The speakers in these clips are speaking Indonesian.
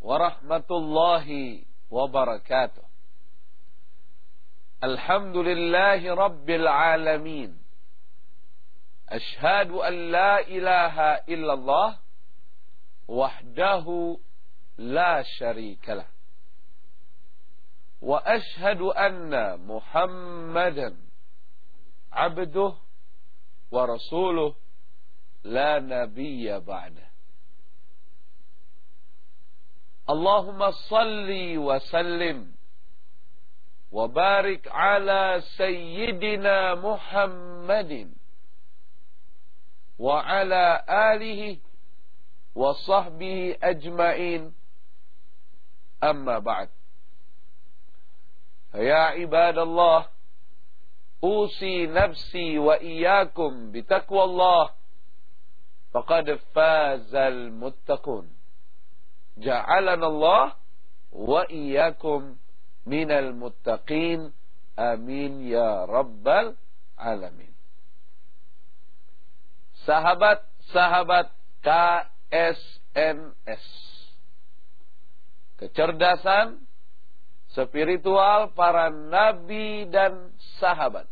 ورحمة الله وبركاته. الحمد لله رب العالمين. أشهد أن لا إله إلا الله وحده لا شريك له. وأشهد أن محمدا عبده ورسوله لا نبي بعده. اللهم صل وسلم وبارك على سيدنا محمد وعلى آله وصحبه أجمعين. أما بعد فيا عباد الله أوصي نفسي وإياكم بتقوى الله فقد فاز المتقون. ja'alanallah wa iyyakum minal muttaqin. Amin ya rabbal alamin. Sahabat-sahabat KSNS kecerdasan spiritual para nabi dan sahabat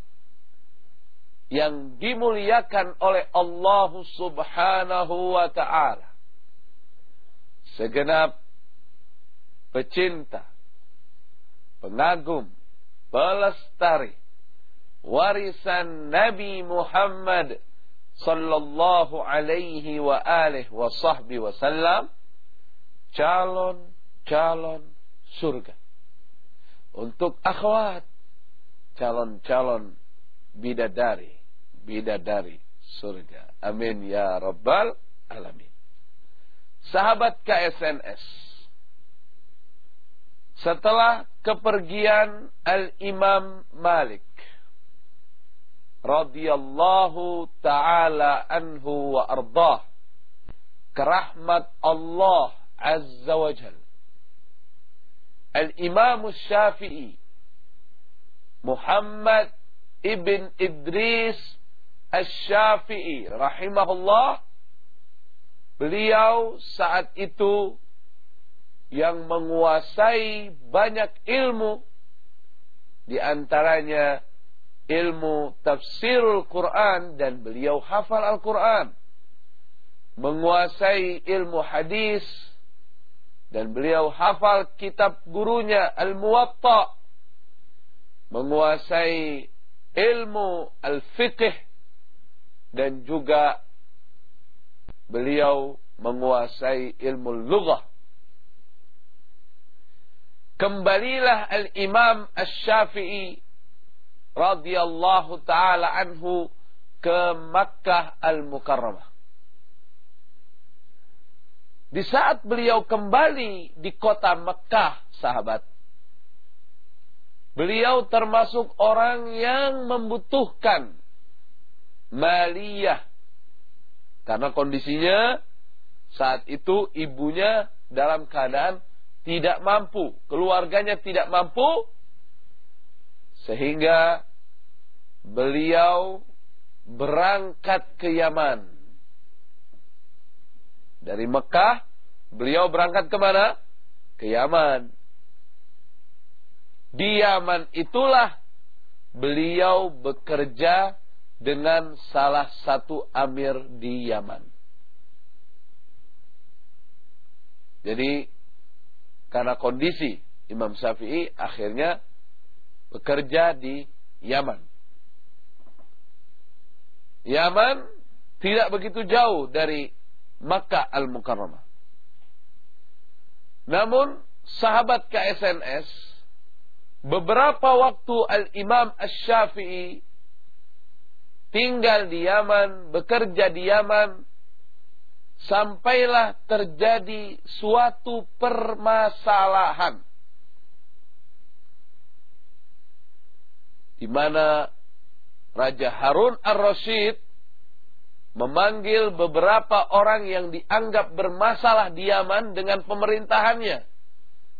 yang dimuliakan oleh Allah Subhanahu wa taala. Segenap pecinta, pengagum, pelestari warisan Nabi Muhammad sallallahu alaihi wa alihi wa sahbihi wasallam calon-calon surga. Untuk akhwat calon-calon bidadari bidadari surga. Amin ya rabbal alamin sahabat KSNS setelah kepergian Al-Imam Malik radhiyallahu taala anhu wa ardah kerahmat Allah azza wa jal. Al-Imam Syafi'i Muhammad ibn Idris Asy-Syafi'i rahimahullah beliau saat itu yang menguasai banyak ilmu di antaranya ilmu tafsirul Quran dan beliau hafal Al-Quran. Menguasai ilmu hadis dan beliau hafal kitab gurunya Al-Muwatta. Menguasai ilmu Al-Fiqh dan juga beliau menguasai ilmu lughah. Kembalilah Al-Imam Asy-Syafi'i radhiyallahu taala anhu ke Makkah Al-Mukarramah. Di saat beliau kembali di kota Mekah, sahabat, beliau termasuk orang yang membutuhkan maliyah. Karena kondisinya saat itu ibunya dalam keadaan tidak mampu, keluarganya tidak mampu, sehingga beliau berangkat ke Yaman. Dari Mekah, beliau berangkat ke mana? Ke Yaman. Di Yaman itulah beliau bekerja dengan salah satu amir di Yaman. Jadi karena kondisi Imam Syafi'i akhirnya bekerja di Yaman. Yaman tidak begitu jauh dari Makkah Al-Mukarramah. Namun sahabat KSNS beberapa waktu Al-Imam Asy-Syafi'i tinggal di Yaman, bekerja di Yaman sampailah terjadi suatu permasalahan di mana Raja Harun ar-Rasyid memanggil beberapa orang yang dianggap bermasalah di Yaman dengan pemerintahannya.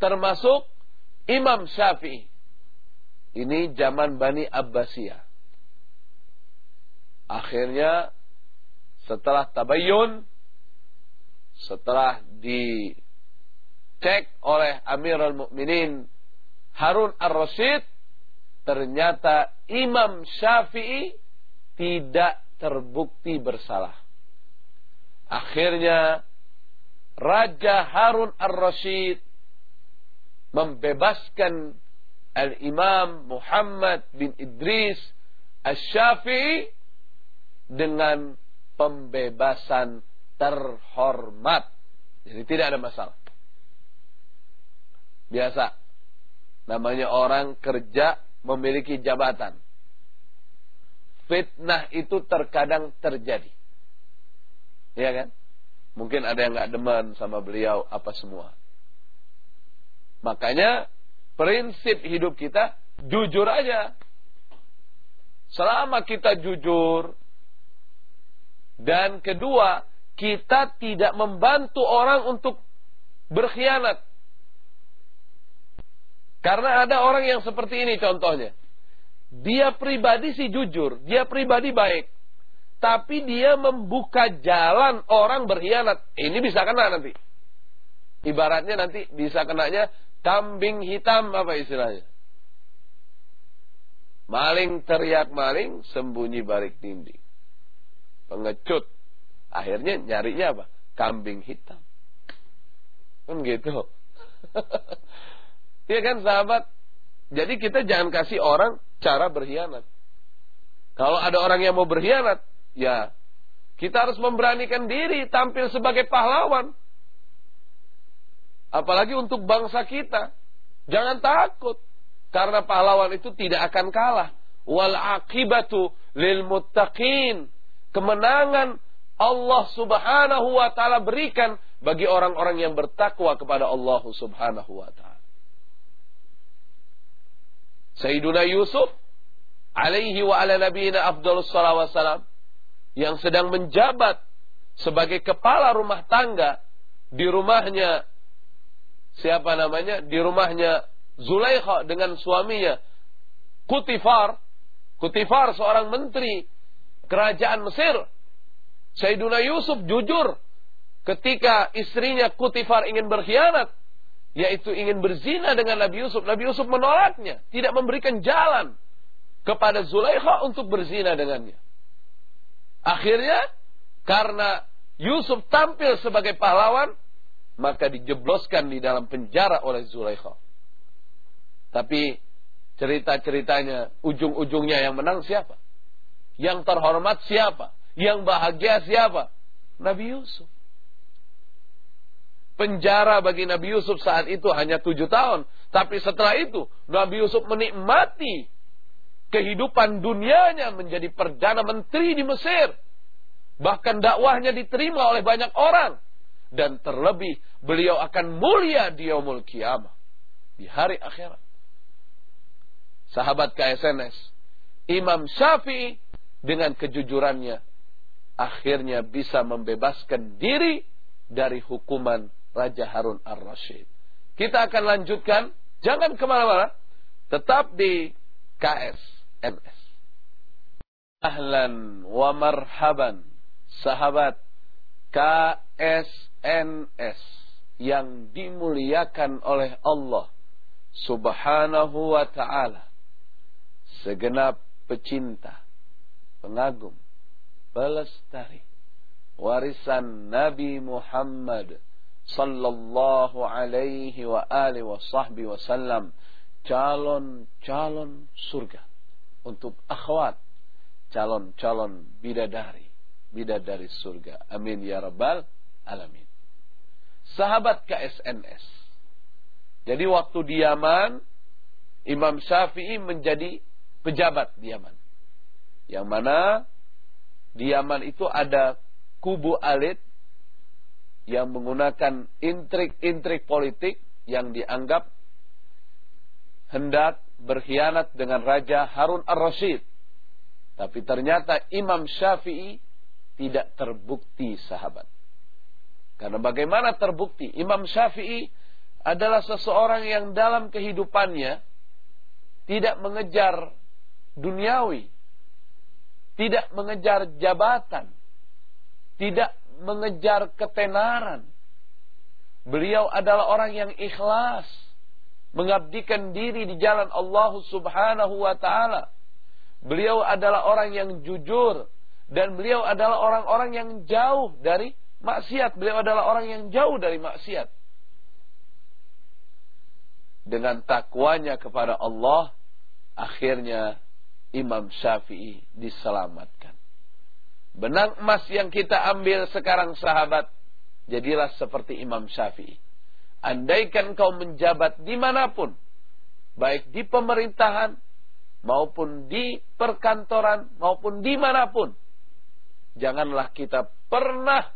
Termasuk Imam Syafi'i. Ini zaman Bani Abbasiyah. Akhirnya setelah tabayyun, setelah dicek oleh Amirul Mukminin Harun Ar-Rasyid ternyata Imam Syafi'i tidak terbukti bersalah. Akhirnya Raja Harun Ar-Rasyid membebaskan Al-Imam Muhammad bin Idris Asy-Syafi'i dengan pembebasan terhormat. Jadi tidak ada masalah. Biasa. Namanya orang kerja memiliki jabatan. Fitnah itu terkadang terjadi. Iya kan? Mungkin ada yang nggak demen sama beliau apa semua. Makanya prinsip hidup kita jujur aja. Selama kita jujur dan kedua kita tidak membantu orang untuk berkhianat. Karena ada orang yang seperti ini contohnya. Dia pribadi sih jujur, dia pribadi baik. Tapi dia membuka jalan orang berkhianat. Ini bisa kena nanti. Ibaratnya nanti bisa kenanya kambing hitam apa istilahnya. Maling teriak maling, sembunyi balik dinding. Pengecut. Akhirnya nyarinya apa? Kambing hitam. Kan gitu. Iya kan sahabat? Jadi kita jangan kasih orang cara berkhianat. Kalau ada orang yang mau berkhianat, ya kita harus memberanikan diri tampil sebagai pahlawan. Apalagi untuk bangsa kita. Jangan takut. Karena pahlawan itu tidak akan kalah. Wal akibatu lil muttaqin. Kemenangan Allah subhanahu wa ta'ala berikan bagi orang-orang yang bertakwa kepada Allah subhanahu wa ta'ala. Sayyiduna Yusuf alaihi wa ala nabiyina afdalus salawat salam yang sedang menjabat sebagai kepala rumah tangga di rumahnya siapa namanya di rumahnya Zulaikha dengan suaminya Kutifar Kutifar seorang menteri kerajaan Mesir Sayyiduna Yusuf jujur ketika istrinya Kutifar ingin berkhianat yaitu ingin berzina dengan Nabi Yusuf. Nabi Yusuf menolaknya, tidak memberikan jalan kepada Zulaikha untuk berzina dengannya. Akhirnya karena Yusuf tampil sebagai pahlawan, maka dijebloskan di dalam penjara oleh Zulaikha. Tapi cerita-ceritanya ujung-ujungnya yang menang siapa? Yang terhormat siapa? Yang bahagia siapa? Nabi Yusuf. Penjara bagi Nabi Yusuf saat itu hanya tujuh tahun. Tapi setelah itu, Nabi Yusuf menikmati kehidupan dunianya menjadi perdana menteri di Mesir. Bahkan dakwahnya diterima oleh banyak orang. Dan terlebih, beliau akan mulia di yaumul kiamah. Di hari akhirat. Sahabat KSNS, Imam Syafi'i dengan kejujurannya akhirnya bisa membebaskan diri dari hukuman Raja Harun Ar-Rasyid. Kita akan lanjutkan, jangan ke mana-mana, tetap di KSNS. Ahlan wa marhaban, sahabat KSNS yang dimuliakan oleh Allah subhanahu wa ta'ala. Segenap pecinta, pengagum, pelestari, warisan Nabi Muhammad sallallahu alaihi wa alihi wa wasallam calon-calon surga untuk akhwat calon-calon bidadari bidadari surga. Amin ya rabbal alamin. Sahabat KSNS jadi waktu di Yaman Imam Syafi'i menjadi pejabat di Yaman yang mana di Yaman itu ada kubu Alid yang menggunakan intrik-intrik politik yang dianggap hendak berkhianat dengan Raja Harun ar-Rasyid. Tapi ternyata Imam Syafi'i tidak terbukti sahabat. Karena bagaimana terbukti? Imam Syafi'i adalah seseorang yang dalam kehidupannya tidak mengejar duniawi, tidak mengejar jabatan, tidak mengejar ketenaran. Beliau adalah orang yang ikhlas. Mengabdikan diri di jalan Allah subhanahu wa ta'ala. Beliau adalah orang yang jujur. Dan beliau adalah orang-orang yang jauh dari maksiat. Beliau adalah orang yang jauh dari maksiat. Dengan takwanya kepada Allah. Akhirnya Imam Syafi'i diselamatkan. Benang emas yang kita ambil sekarang sahabat Jadilah seperti Imam Syafi'i. Andaikan kau menjabat di mana pun, baik di pemerintahan, maupun di perkantoran, maupun di mana pun, janganlah kita pernah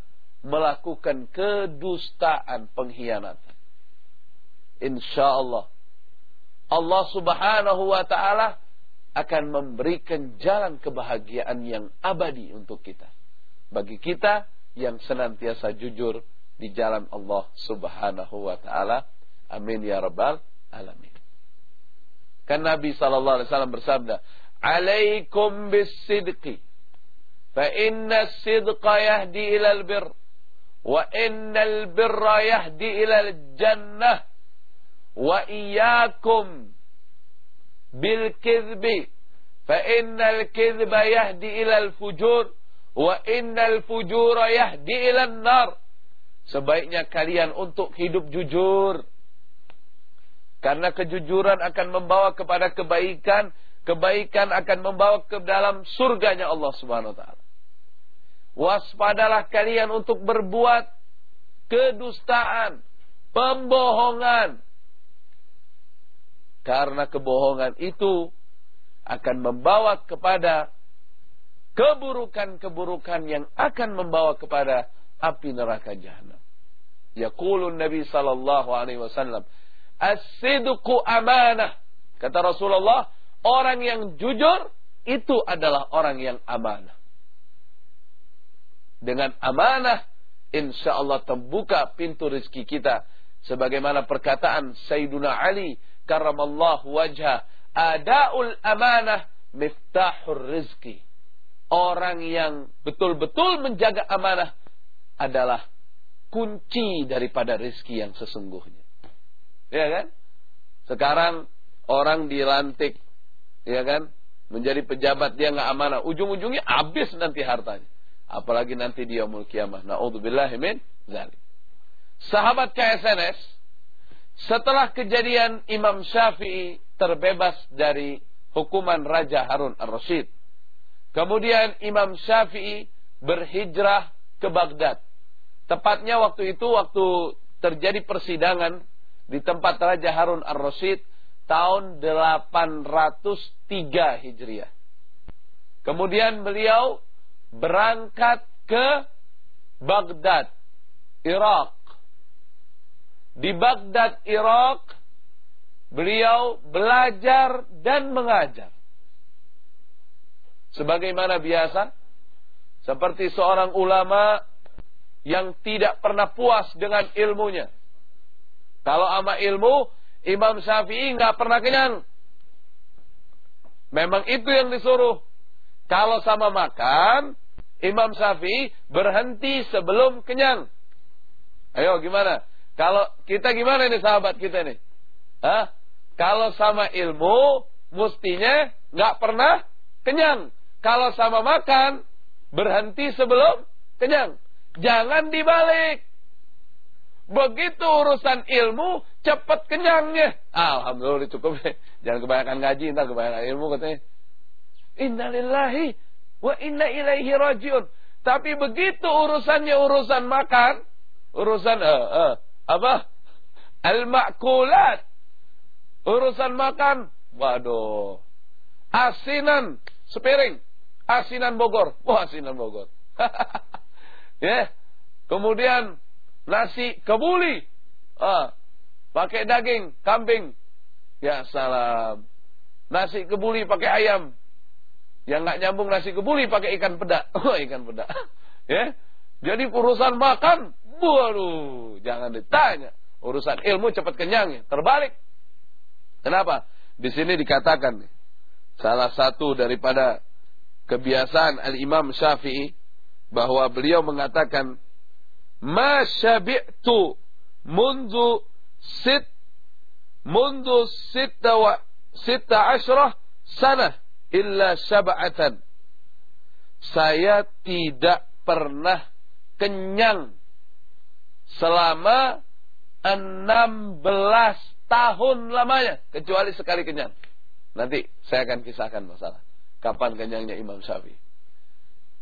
melakukan kedustaan pengkhianatan. Insya Allah, Allah subhanahu wa ta'ala akan memberikan jalan kebahagiaan yang abadi untuk kita. Bagi kita yang senantiasa jujur di jalan Allah Subhanahu wa taala. Amin ya rabbal alamin. Kan Nabi sallallahu alaihi wasallam bersabda, "Alaikum bis-sidqi, fa inna as-sidqa yahdi ila al-birr, wa inna al-birra yahdi ila al-jannah, wa iyyakum bil-kidhbi, fa inna al-kidhba yahdi ila al-fujur." Wa innal fujura yahdi ilan nar. Sebaiknya kalian untuk hidup jujur. Karena kejujuran akan membawa kepada kebaikan. Kebaikan akan membawa ke dalam surganya Allah subhanahu wa ta'ala. Waspadalah kalian untuk berbuat kedustaan. Pembohongan. Karena kebohongan itu akan membawa kepada keburukan-keburukan yang akan membawa kepada api neraka jahanam. Yaqulun Nabi sallallahu alaihi wasallam, "As-sidqu amanah." Kata Rasulullah, orang yang jujur itu adalah orang yang amanah. Dengan amanah, insya Allah terbuka pintu rezeki kita. Sebagaimana perkataan Sayyiduna Ali, karamallahu wajah, adaul amanah miftahur rizki orang yang betul-betul menjaga amanah adalah kunci daripada rezeki yang sesungguhnya. Ya kan? Sekarang orang dilantik, ya kan? Menjadi pejabat dia nggak amanah, ujung-ujungnya habis nanti hartanya. Apalagi nanti dia yaumul kiamah. Nauzubillahi min dzalik. Sahabat KSNS setelah kejadian Imam Syafi'i terbebas dari hukuman Raja Harun ar-Rasyid Kemudian Imam Syafi'i berhijrah ke Baghdad. Tepatnya waktu itu waktu terjadi persidangan di tempat Raja Harun ar-Rasyid tahun 803 Hijriah. Kemudian beliau berangkat ke Baghdad, Irak. Di Baghdad, Irak, beliau belajar dan mengajar. Sebagaimana biasa, seperti seorang ulama yang tidak pernah puas dengan ilmunya. Kalau ama ilmu, Imam Syafi'i nggak pernah kenyang. Memang itu yang disuruh. Kalau sama makan, Imam Syafi'i berhenti sebelum kenyang. Ayo gimana? Kalau kita gimana ini sahabat kita nih? Hah? Kalau sama ilmu, mestinya nggak pernah kenyang. Kalau sama makan, berhenti sebelum kenyang. Jangan dibalik. Begitu urusan ilmu, cepat kenyangnya. Alhamdulillah cukup. Jangan kebanyakan ngaji, ntar kebanyakan ilmu katanya. Innalillahi wa inna ilaihi rajiun. Tapi begitu urusannya urusan makan, urusan uh, uh, apa? Al-makulat. Urusan makan, waduh. Asinan sepiring asinan Bogor. Wah, asinan Bogor. ya. yeah. Kemudian nasi kebuli. Ah, pakai daging kambing. Ya salam. Nasi kebuli pakai ayam. Yang nggak nyambung nasi kebuli pakai ikan peda. Oh, ikan peda. ya. Yeah. Jadi urusan makan, waduh, jangan ditanya. Urusan ilmu cepat kenyang ya. Terbalik. Kenapa? Di sini dikatakan salah satu daripada kebiasaan Al-Imam Syafi'i bahwa beliau mengatakan ma syabi'tu mundu sit mundu sitta wa sitta asyrah sana illa syab'atan. Saya tidak pernah kenyang selama 16 tahun lamanya kecuali sekali kenyang. Nanti saya akan kisahkan masalah kapan kenyangnya Imam Syafi'i.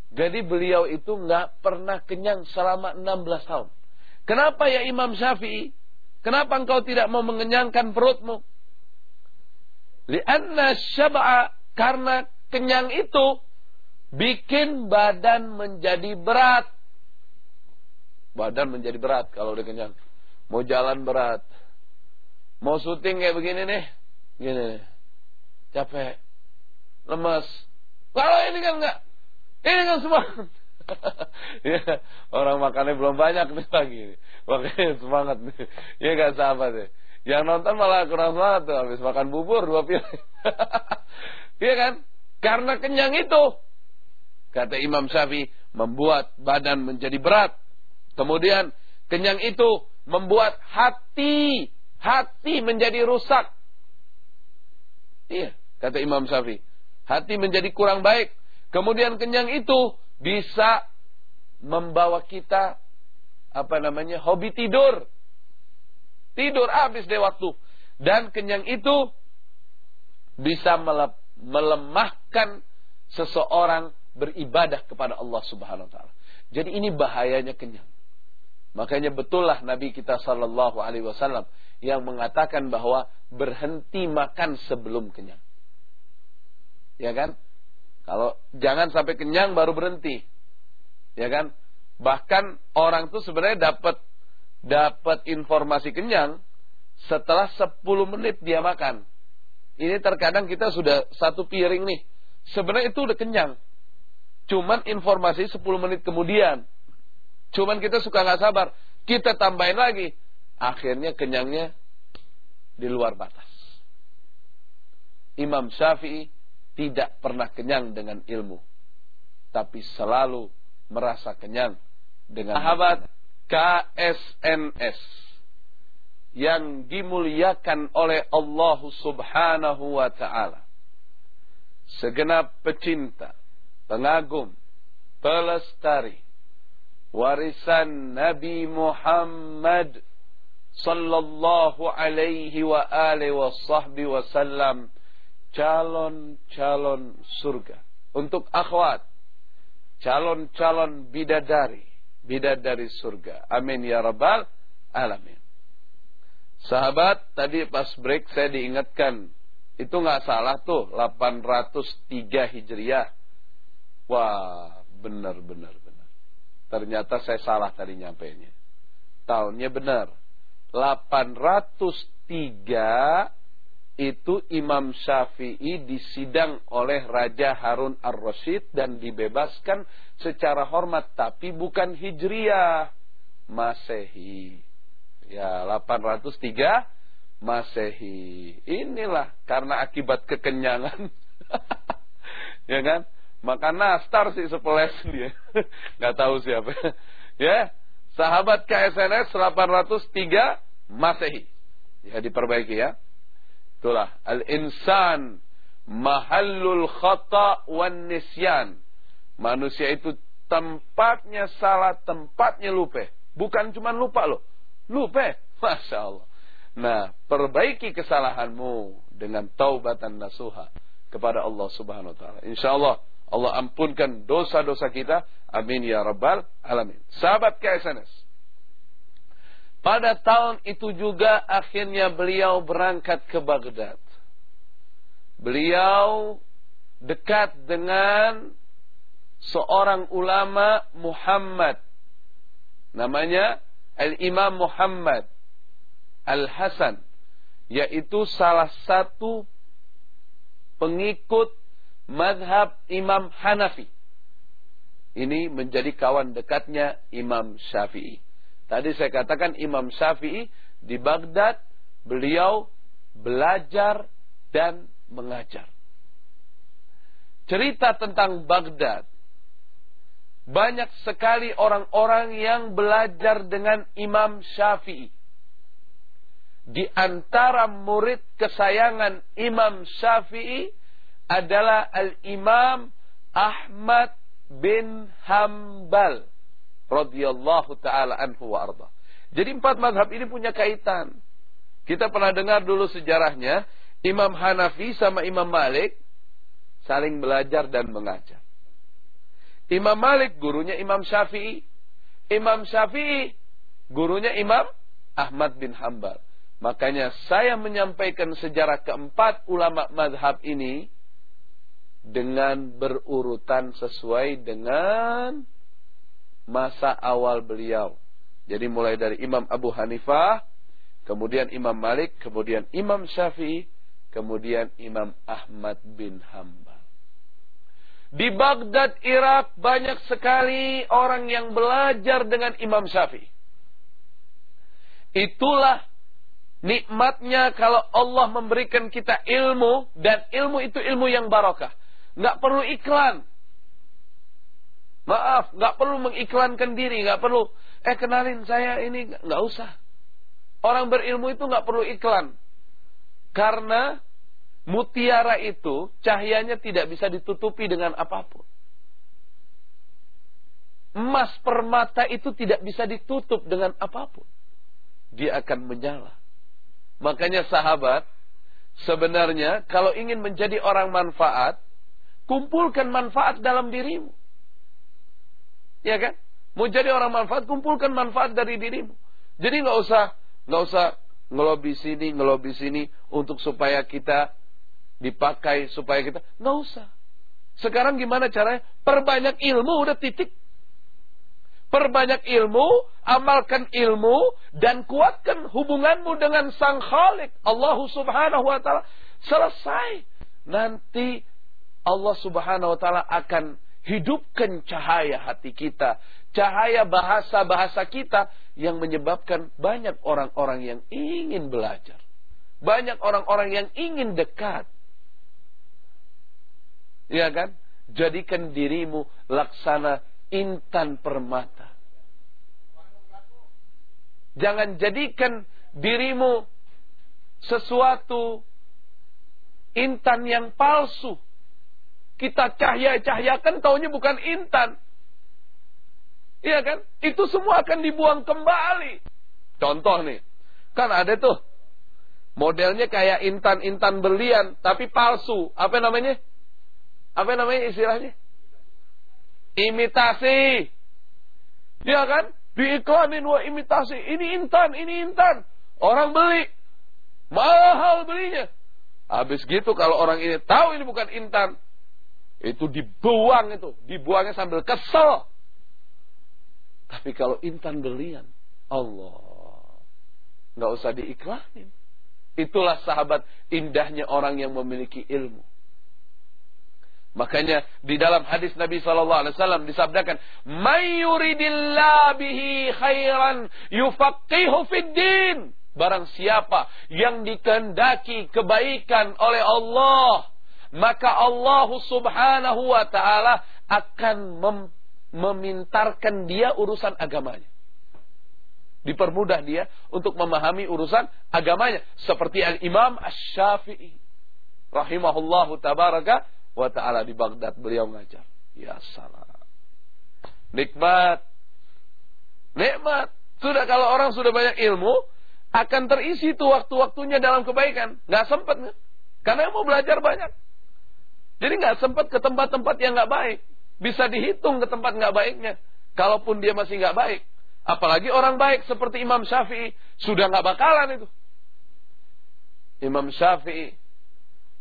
Jadi beliau itu nggak pernah kenyang selama 16 tahun. Kenapa ya Imam Syafi'i? Kenapa engkau tidak mau mengenyangkan perutmu? Lianna syab'a karena kenyang itu bikin badan menjadi berat. Badan menjadi berat kalau udah kenyang. Mau jalan berat. Mau syuting kayak begini nih. Gini nih. Capek. Lemas. Kalau ini kan enggak. Ini kan semua. ya, orang makannya belum banyak nih pagi. Makanya semangat nih. Ya gak sahabat ya. Yang nonton malah kurang semangat tuh. Habis makan bubur dua piring. Iya kan? Karena kenyang itu. Kata Imam Syafi'i. Membuat badan menjadi berat. Kemudian kenyang itu membuat hati. Hati menjadi rusak. Iya. Kata Imam Syafi'i. Hati menjadi kurang baik. Kemudian kenyang itu bisa membawa kita apa namanya hobi tidur. Tidur habis deh waktu. Dan kenyang itu bisa melemahkan seseorang beribadah kepada Allah Subhanahu wa taala. Jadi ini bahayanya kenyang. Makanya betullah Nabi kita sallallahu alaihi wasallam yang mengatakan bahwa berhenti makan sebelum kenyang. Ya kan? Kalau jangan sampai kenyang baru berhenti. Ya kan? Bahkan orang tuh sebenarnya dapat dapat informasi kenyang setelah 10 menit dia makan. Ini terkadang kita sudah satu piring nih. Sebenarnya itu udah kenyang. Cuman informasi 10 menit kemudian. Cuman kita suka nggak sabar. Kita tambahin lagi. Akhirnya kenyangnya di luar batas. Imam Syafi'i tidak pernah kenyang dengan ilmu. Tapi selalu merasa kenyang dengan sahabat KSNS yang dimuliakan oleh Allah Subhanahu wa taala. Segenap pecinta, pengagum, pelestari warisan Nabi Muhammad sallallahu alaihi wa alihi wa sahbi wasallam calon-calon surga untuk akhwat calon-calon bidadari bidadari surga. Amin ya rabbal alamin. Sahabat, tadi pas break saya diingatkan, itu nggak salah tuh 803 Hijriah. Wah, benar benar. Ternyata saya salah tadi nyampainya. Tahunnya benar. 803 itu Imam Syafi'i disidang oleh Raja Harun ar-Rasyid dan dibebaskan secara hormat tapi bukan Hijriah Masehi. Ya, 803 Masehi. Inilah karena akibat kekenyangan. ya kan? Makan nastar sih sepeles dia. Gak tahu siapa. ya, sahabat KSNS 803 Masehi. Ya diperbaiki ya. Itulah al-insan mahallul khata wan nisyan. Manusia itu tempatnya salah, tempatnya lupa. Bukan cuma lupa loh. Lupa. Masya Allah. Nah, perbaiki kesalahanmu dengan taubatan nasuha kepada Allah Subhanahu wa taala. Insyaallah Allah ampunkan dosa-dosa kita. Amin ya rabbal alamin. Sahabat KSNS. Pada tahun itu juga akhirnya beliau berangkat ke Baghdad. Beliau dekat dengan seorang ulama Muhammad. Namanya Al-Imam Muhammad Al-Hasan. Yaitu salah satu pengikut madhab Imam Hanafi. Ini menjadi kawan dekatnya Imam Syafi'i. Tadi saya katakan Imam Syafi'i di Baghdad beliau belajar dan mengajar. Cerita tentang Baghdad banyak sekali orang-orang yang belajar dengan Imam Syafi'i. di antara murid kesayangan Imam Syafi'i adalah Al-Imam Ahmad bin Hambal radhiyallahu taala anhu wa arda. Jadi empat mazhab ini punya kaitan. Kita pernah dengar dulu sejarahnya Imam Hanafi sama Imam Malik saling belajar dan mengajar. Imam Malik gurunya Imam Syafi'i. Imam Syafi'i gurunya Imam Ahmad bin Hambal. Makanya saya menyampaikan sejarah keempat ulama madhab ini dengan berurutan sesuai dengan masa awal beliau. Jadi mulai dari Imam Abu Hanifah, kemudian Imam Malik, kemudian Imam Syafi'i, kemudian Imam Ahmad bin Hambal. Di Baghdad, Irak banyak sekali orang yang belajar dengan Imam Syafi'i. Itulah Nikmatnya kalau Allah memberikan kita ilmu dan ilmu itu ilmu yang barokah. Nggak perlu iklan. Maaf, nggak perlu mengiklankan diri, nggak perlu. Eh kenalin saya ini nggak usah. Orang berilmu itu nggak perlu iklan. Karena mutiara itu cahayanya tidak bisa ditutupi dengan apa pun. Emas permata itu tidak bisa ditutup dengan apa pun. Dia akan menyala. Makanya sahabat, sebenarnya kalau ingin menjadi orang manfaat, kumpulkan manfaat dalam dirimu. Ya kan? Mau jadi orang manfaat, kumpulkan manfaat dari dirimu. Jadi nggak usah nggak usah ngelobi sini, ngelobi sini untuk supaya kita dipakai, supaya kita nggak usah. Sekarang gimana caranya? Perbanyak ilmu udah titik. Perbanyak ilmu, amalkan ilmu, dan kuatkan hubunganmu dengan Sang Khalik. Allah subhanahu wa ta'ala. Selesai. Nanti Allah subhanahu wa ta'ala akan hidupkan cahaya hati kita. Cahaya bahasa-bahasa kita yang menyebabkan banyak orang-orang yang ingin belajar. Banyak orang-orang yang ingin dekat. Ya kan? Jadikan dirimu laksana intan permata. Jangan jadikan dirimu sesuatu intan yang palsu. Kita cahaya-cahayakan taunya bukan intan. Iya kan? Itu semua akan dibuang kembali. Contoh nih. Kan ada tuh. Modelnya kayak intan-intan berlian. Tapi palsu. Apa namanya? Apa namanya istilahnya? Imitasi. Ya kan? Diiklanin wah imitasi. Ini intan, ini intan. Orang beli. Mahal belinya. Habis gitu kalau orang ini tahu ini bukan intan. Itu dibuang itu. Dibuangnya sambil kesel. Tapi kalau intan berlian. Allah. Nggak usah diiklanin. Itulah sahabat indahnya orang yang memiliki ilmu. Makanya di dalam hadis Nabi sallallahu alaihi wasallam disabdakan, "Mayyuridillah bihi khairan yufaqihu fid din." Barang siapa yang dikehendaki kebaikan oleh Allah, maka Allah Subhanahu wa taala akan mem memintarkan dia urusan agamanya. Dipermudah dia untuk memahami urusan agamanya seperti Al-Imam Asy-Syafi'i rahimahullahu tabaraka wa taala di Baghdad beliau ngajar. Ya salam. Nikmat. Nikmat. Sudah kalau orang sudah banyak ilmu, akan terisi tuh waktu-waktunya dalam kebaikan. Nggak sempat. Karena mau belajar banyak. Jadi nggak sempat ke tempat-tempat yang nggak baik. Bisa dihitung ke tempat nggak baiknya. Kalaupun dia masih nggak baik. Apalagi orang baik seperti Imam Syafi'i. Sudah nggak bakalan itu. Imam Syafi'i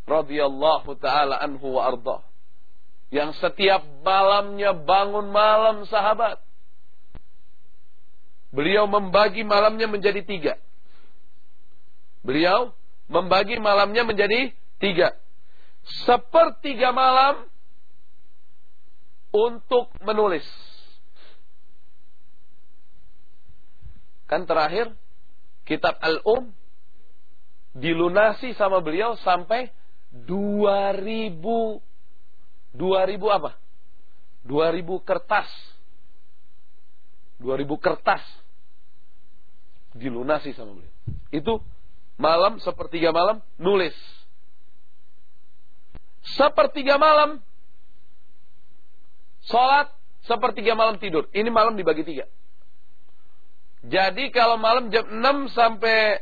radhiyallahu taala anhu wa arda yang setiap malamnya bangun malam sahabat beliau membagi malamnya menjadi tiga beliau membagi malamnya menjadi tiga sepertiga malam untuk menulis kan terakhir kitab al-um dilunasi sama beliau sampai dua ribu dua ribu apa? Dua ribu kertas. Dua ribu kertas dilunasi sama beliau. Itu malam, sepertiga malam, nulis. Sepertiga malam, sholat, sepertiga malam tidur. Ini malam dibagi tiga. Jadi kalau malam jam 6 sampai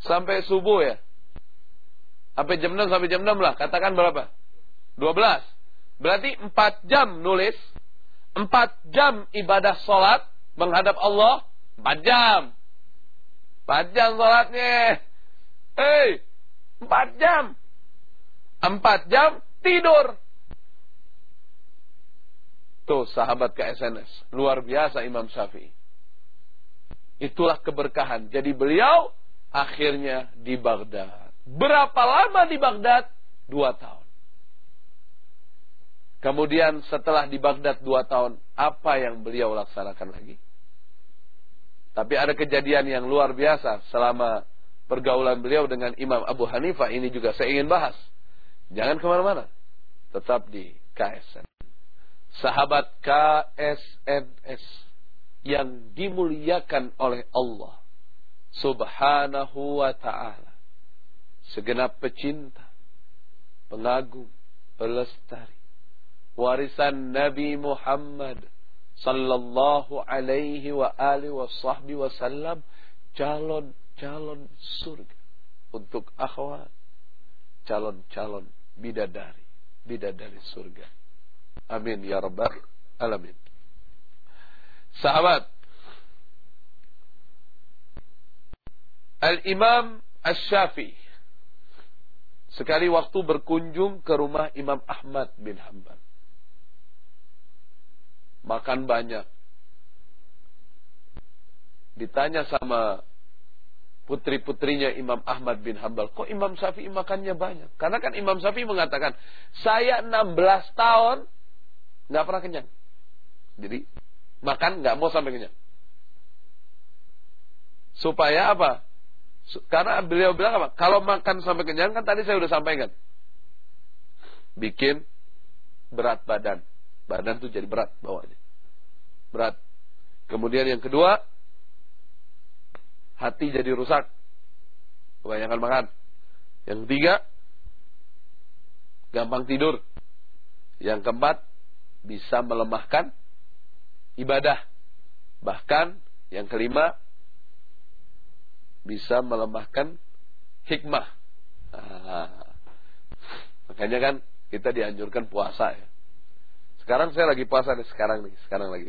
sampai subuh ya. Sampai jam 6 sampai jam 6 lah. Katakan berapa? 12. Berarti 4 jam nulis. 4 jam ibadah sholat. Menghadap Allah. 4 jam. 4 jam sholatnya. Hei. 4 jam. 4 jam tidur. Tuh sahabat ke SNS. Luar biasa Imam Syafi'i. Itulah keberkahan. Jadi beliau akhirnya di Baghdad. Berapa lama di Baghdad? Dua tahun. Kemudian setelah di Baghdad dua tahun, apa yang beliau laksanakan lagi? Tapi ada kejadian yang luar biasa selama pergaulan beliau dengan Imam Abu Hanifah. Ini juga saya ingin bahas. Jangan ke mana-mana. Tetap di KSN. Sahabat KSNS yang dimuliakan oleh Allah subhanahu wa ta'ala. Segenap pecinta, pengagum, pelestari. Warisan Nabi Muhammad sallallahu alaihi wa alihi wa sahbihi wasallam calon-calon surga untuk akhwat calon-calon bidadari bidadari surga amin ya rabbal alamin Sahabat. Al-Imam Ash-Syafi sekali waktu berkunjung ke rumah Imam Ahmad bin Hanbal. Makan banyak. Ditanya sama putri-putrinya Imam Ahmad bin Hanbal, kok Imam Syafi'i makannya banyak? Karena kan Imam Syafi'i mengatakan, saya 16 tahun nggak pernah kenyang. Jadi Makan nggak mau sampai kenyang. Supaya apa? Karena beliau bilang apa? Kalau makan sampai kenyang kan tadi saya sudah sampaikan. Bikin berat badan. Badan tuh jadi berat bawahnya. Berat. Kemudian yang kedua, hati jadi rusak. Kebanyakan makan. Yang ketiga, gampang tidur. Yang keempat, bisa melemahkan ibadah. Bahkan yang kelima bisa melemahkan hikmah. Nah, makanya kan kita dianjurkan puasa ya. Sekarang saya lagi puasa nih, sekarang nih, sekarang lagi.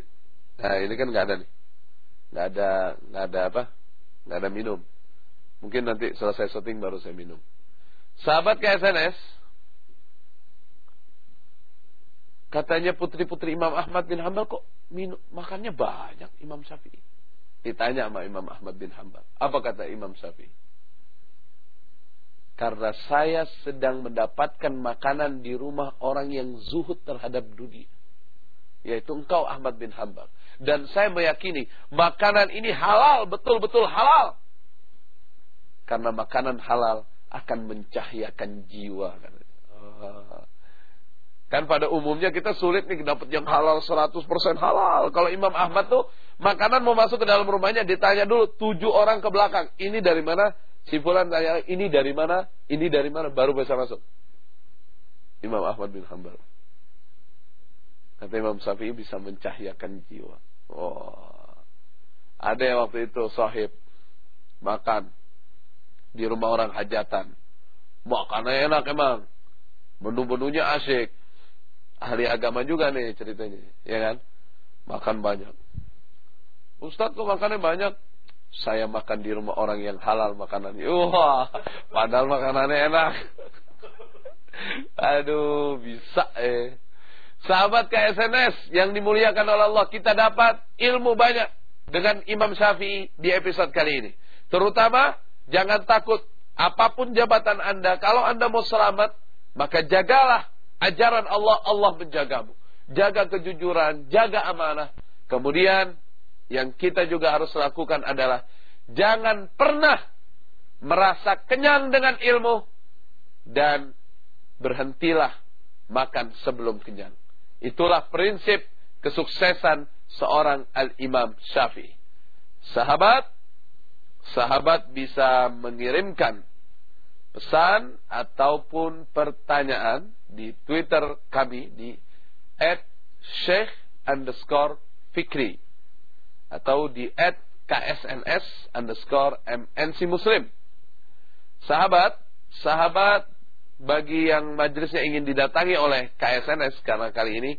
Nah ini kan nggak ada nih, nggak ada nggak ada apa, nggak ada minum. Mungkin nanti selesai syuting baru saya minum. Sahabat ke SNS, katanya putri-putri Imam Ahmad bin Hambal kok minum, makannya banyak Imam Syafi'i. Ditanya sama Imam Ahmad bin Hambal. Apa kata Imam Syafi'i? Karena saya sedang mendapatkan makanan di rumah orang yang zuhud terhadap dunia. Yaitu engkau Ahmad bin Hambal. Dan saya meyakini makanan ini halal, betul-betul halal. Karena makanan halal akan mencahayakan jiwa. Kan pada umumnya kita sulit nih dapat yang halal 100% halal. Kalau Imam Ahmad tuh makanan mau masuk ke dalam rumahnya ditanya dulu tujuh orang ke belakang. Ini dari mana? Si Fulan tanya, ini dari mana? Ini dari mana? Baru bisa masuk. Imam Ahmad bin Hanbal. Kata Imam Syafi'i bisa mencahayakan jiwa. Oh. Ada yang waktu itu sahib makan di rumah orang hajatan. Makannya enak emang. Menu-menunya asyik ahli agama juga nih ceritanya, ya kan? Makan banyak. Ustadz kok makannya banyak? Saya makan di rumah orang yang halal makanan. Wah, padahal makanannya enak. Aduh, bisa eh. Sahabat KSNS yang dimuliakan oleh Allah, kita dapat ilmu banyak dengan Imam Syafi'i di episode kali ini. Terutama jangan takut apa pun jabatan Anda, kalau Anda mau selamat, maka jagalah ajaran Allah, Allah menjagamu. Jaga kejujuran, jaga amanah. Kemudian yang kita juga harus lakukan adalah jangan pernah merasa kenyang dengan ilmu dan berhentilah makan sebelum kenyang. Itulah prinsip kesuksesan seorang al-imam syafi'i. Sahabat, sahabat bisa mengirimkan pesan ataupun pertanyaan di Twitter kami di at sheikh underscore fikri atau di at ksns underscore mnc muslim. Sahabat, sahabat bagi yang majelisnya ingin didatangi oleh KSNS karena kali ini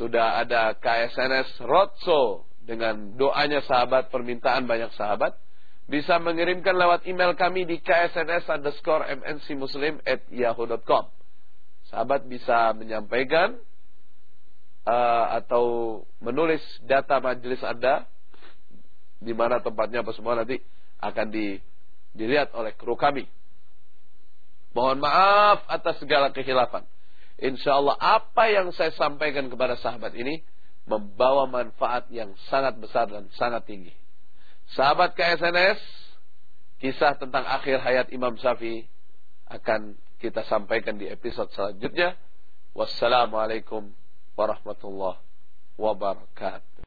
sudah ada KSNS Roadshow dengan doanya sahabat, permintaan banyak sahabat bisa mengirimkan lewat email kami di ksns underscore mncmuslim at yahoo.com. Sahabat bisa menyampaikan uh, atau menulis data majelis Anda di mana tempatnya apa semua nanti akan di, dilihat oleh kru kami. Mohon maaf atas segala kehilafan. Insya Allah apa yang saya sampaikan kepada sahabat ini membawa manfaat yang sangat besar dan sangat tinggi. Sahabat KSNS, kisah tentang akhir hayat Imam Syafi'i akan kita sampaikan di episode selanjutnya. Wassalamualaikum warahmatullahi wabarakatuh.